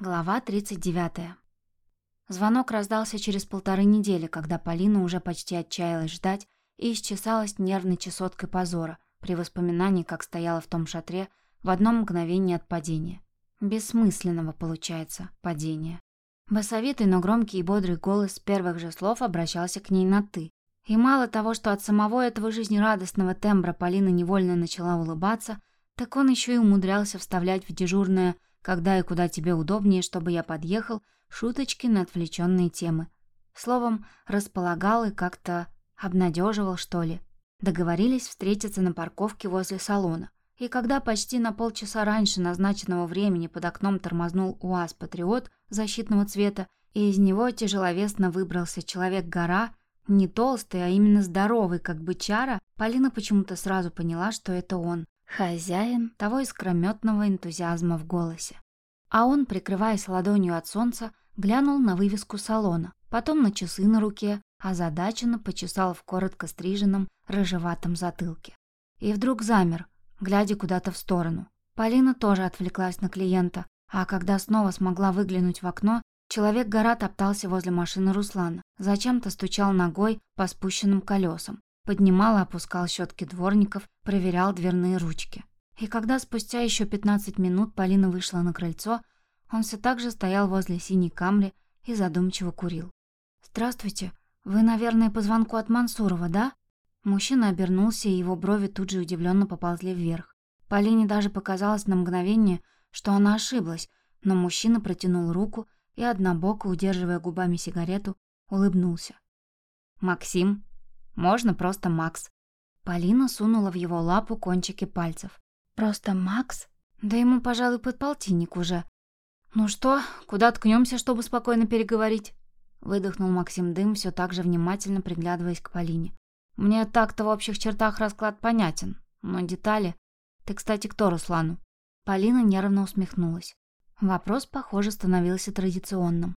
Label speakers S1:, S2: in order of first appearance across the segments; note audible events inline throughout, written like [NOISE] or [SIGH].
S1: Глава 39. Звонок раздался через полторы недели, когда Полина уже почти отчаялась ждать и исчесалась нервной чесоткой позора при воспоминании, как стояла в том шатре в одно мгновение от падения. Бессмысленного, получается, падения. Басовитый, но громкий и бодрый голос с первых же слов обращался к ней на «ты». И мало того, что от самого этого жизнерадостного тембра Полина невольно начала улыбаться, так он еще и умудрялся вставлять в дежурное «вы» когда и куда тебе удобнее, чтобы я подъехал, шуточки на отвлеченные темы. Словом, располагал и как-то обнадеживал, что ли. Договорились встретиться на парковке возле салона. И когда почти на полчаса раньше назначенного времени под окном тормознул УАЗ «Патриот» защитного цвета, и из него тяжеловесно выбрался человек-гора, не толстый, а именно здоровый, как бычара, Полина почему-то сразу поняла, что это он. Хозяин того искрометного энтузиазма в голосе. А он, прикрываясь ладонью от солнца, глянул на вывеску салона, потом на часы на руке, озадаченно почесал в коротко стриженном рыжеватом затылке. И вдруг замер, глядя куда-то в сторону. Полина тоже отвлеклась на клиента, а когда снова смогла выглянуть в окно, человек-гора топтался возле машины Руслана, зачем-то стучал ногой по спущенным колесам поднимал и опускал щетки дворников, проверял дверные ручки. И когда спустя еще 15 минут Полина вышла на крыльцо, он все так же стоял возле синей камри и задумчиво курил. «Здравствуйте. Вы, наверное, по звонку от Мансурова, да?» Мужчина обернулся, и его брови тут же удивленно поползли вверх. Полине даже показалось на мгновение, что она ошиблась, но мужчина протянул руку и, однобоко удерживая губами сигарету, улыбнулся. «Максим?» Можно просто Макс. Полина сунула в его лапу кончики пальцев. Просто Макс? Да ему, пожалуй, под полтинник уже. Ну что, куда ткнемся, чтобы спокойно переговорить? Выдохнул Максим дым, все так же внимательно приглядываясь к Полине. Мне так-то в общих чертах расклад понятен, но детали... Ты, кстати, кто Руслану? Полина нервно усмехнулась. Вопрос, похоже, становился традиционным.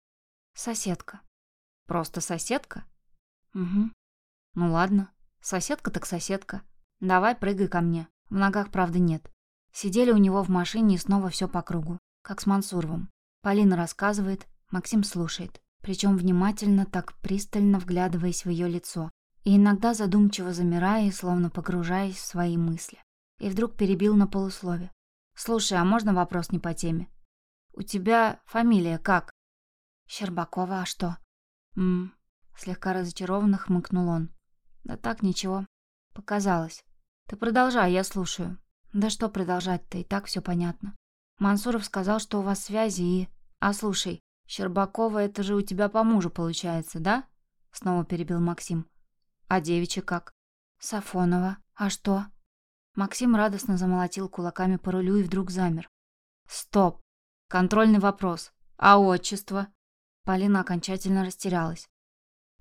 S1: Соседка. Просто соседка? Угу. Ну ладно, соседка так соседка. Давай прыгай ко мне. В ногах, правда, нет. Сидели у него в машине и снова все по кругу, как с Мансуровым. Полина рассказывает, Максим слушает, причем внимательно, так пристально вглядываясь в ее лицо, и иногда задумчиво замирая словно погружаясь в свои мысли. И вдруг перебил на полуслове. «Слушай, а можно вопрос не по теме? У тебя фамилия как?» «Щербакова, а что?» «Ммм...» Слегка разочарованно хмыкнул он. Да так, ничего. Показалось. Ты продолжай, я слушаю. Да что продолжать-то, и так все понятно. Мансуров сказал, что у вас связи и... А слушай, Щербакова это же у тебя по мужу получается, да? Снова перебил Максим. А девичья как? Сафонова. А что? Максим радостно замолотил кулаками по рулю и вдруг замер. Стоп. Контрольный вопрос. А отчество? Полина окончательно растерялась.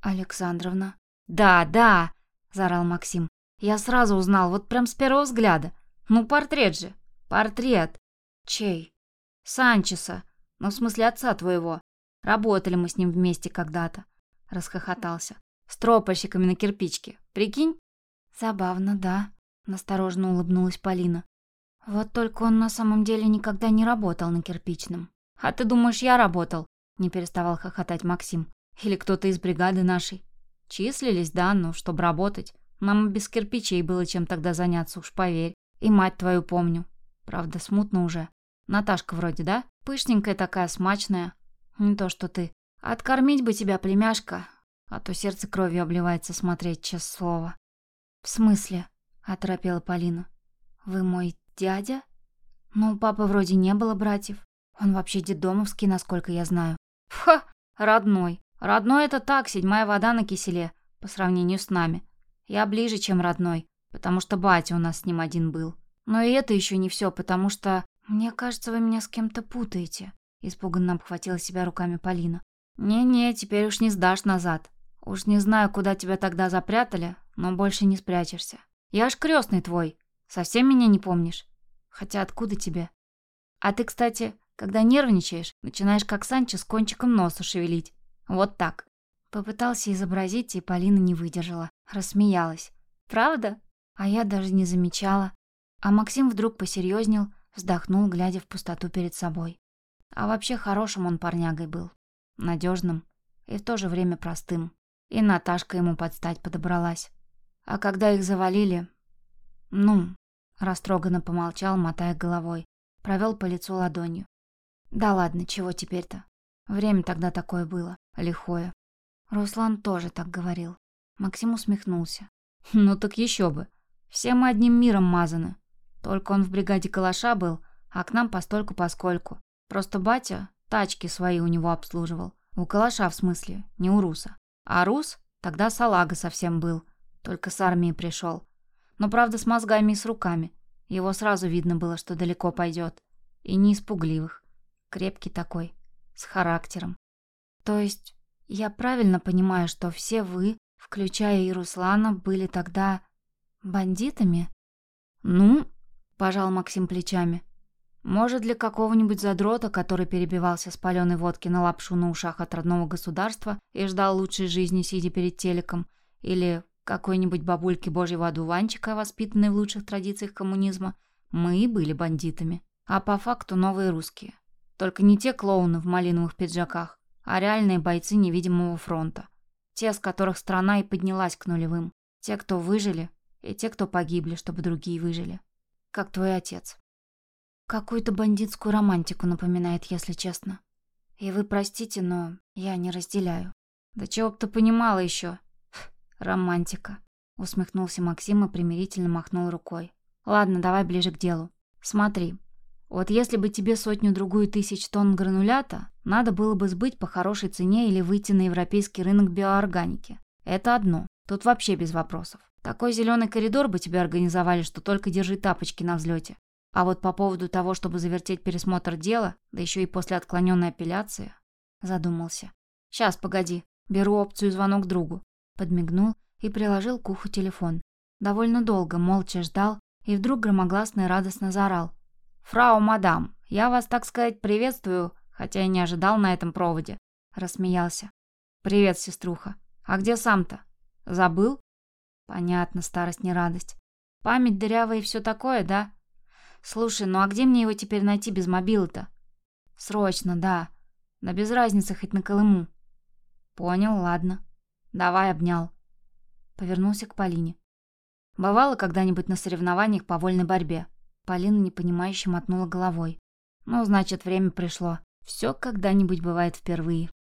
S1: Александровна. «Да, да!» – заорал Максим. «Я сразу узнал, вот прям с первого взгляда. Ну, портрет же! Портрет!» «Чей?» «Санчеса. Ну, в смысле отца твоего. Работали мы с ним вместе когда-то», – расхохотался. «С тропольщиками на кирпичке. Прикинь?» «Забавно, да», – настороженно улыбнулась Полина. «Вот только он на самом деле никогда не работал на кирпичном». «А ты думаешь, я работал?» – не переставал хохотать Максим. «Или кто-то из бригады нашей?» Числились, да, но чтобы работать. Нам без кирпичей было чем тогда заняться, уж поверь. И мать твою помню. Правда, смутно уже. Наташка вроде, да? Пышненькая такая, смачная. Не то, что ты. Откормить бы тебя, племяшка. А то сердце кровью обливается смотреть, честное слово. В смысле? Оторопела Полина. Вы мой дядя? Ну, у папы вроде не было братьев. Он вообще дедомовский, насколько я знаю. Ха, родной. Родной это так, седьмая вода на киселе, по сравнению с нами. Я ближе, чем родной, потому что батя у нас с ним один был. Но и это еще не все, потому что... Мне кажется, вы меня с кем-то путаете. Испуганно обхватила себя руками Полина. «Не-не, теперь уж не сдашь назад. Уж не знаю, куда тебя тогда запрятали, но больше не спрячешься. Я ж крестный твой. Совсем меня не помнишь? Хотя откуда тебе? А ты, кстати, когда нервничаешь, начинаешь как Санчо с кончиком носа шевелить. Вот так. Попытался изобразить, и Полина не выдержала. Рассмеялась. «Правда?» А я даже не замечала. А Максим вдруг посерьезнел, вздохнул, глядя в пустоту перед собой. А вообще хорошим он парнягой был. Надежным и в то же время простым. И Наташка ему подстать подобралась. А когда их завалили... Ну, растроганно помолчал, мотая головой. Провел по лицу ладонью. Да ладно, чего теперь-то? Время тогда такое было, лихое. Руслан тоже так говорил. Максим усмехнулся. [LAUGHS] Ну так еще бы. Все мы одним миром мазаны. Только он в бригаде калаша был, а к нам постольку-поскольку. Просто батя тачки свои у него обслуживал. У калаша в смысле, не у Руса. А Рус тогда салага совсем был, только с армии пришел. Но правда с мозгами и с руками. Его сразу видно было, что далеко пойдет. И не испугливых. Крепкий такой, с характером. То есть, я правильно понимаю, что все вы, включая и Руслана, были тогда бандитами? Ну, пожал Максим плечами. Может, для какого-нибудь задрота, который перебивался с паленой водки на лапшу на ушах от родного государства и ждал лучшей жизни, сидя перед телеком, или какой-нибудь бабульки божьего одуванчика, воспитанной в лучших традициях коммунизма, мы и были бандитами. А по факту новые русские. Только не те клоуны в малиновых пиджаках, а реальные бойцы невидимого фронта. Те, с которых страна и поднялась к нулевым. Те, кто выжили, и те, кто погибли, чтобы другие выжили. Как твой отец. Какую-то бандитскую романтику напоминает, если честно. И вы простите, но я не разделяю. Да чего б ты понимала еще? [LAUGHS] Романтика. Усмехнулся Максим и примирительно махнул рукой. Ладно, давай ближе к делу. Смотри, вот если бы тебе сотню-другую тысяч тонн гранулята, надо было бы сбыть по хорошей цене или выйти на европейский рынок биоорганики. Это одно. Тут вообще без вопросов. Такой зеленый коридор бы тебе организовали, что только держи тапочки на взлете. А вот по поводу того, чтобы завертеть пересмотр дела, да еще и после отклоненной апелляции, задумался. Сейчас, погоди, беру опцию звонок другу. Подмигнул и приложил к уху телефон. Довольно долго молча ждал и вдруг громогласно и радостно заорал. «Фрау мадам, я вас, так сказать, приветствую, хотя и не ожидал на этом проводе», — рассмеялся. «Привет, сеструха. А где сам-то? Забыл?» «Понятно, старость не радость. Память дырявая и все такое, да?» «Слушай, ну а где мне его теперь найти без мобилы-то?» «Срочно, да. Да без разницы, хоть на Колыму». «Понял, ладно. Давай, обнял». Повернулся к Полине. «Бывало когда-нибудь на соревнованиях по вольной борьбе?» Полина непонимающе мотнула головой. «Ну, значит, время пришло. Все когда-нибудь бывает впервые».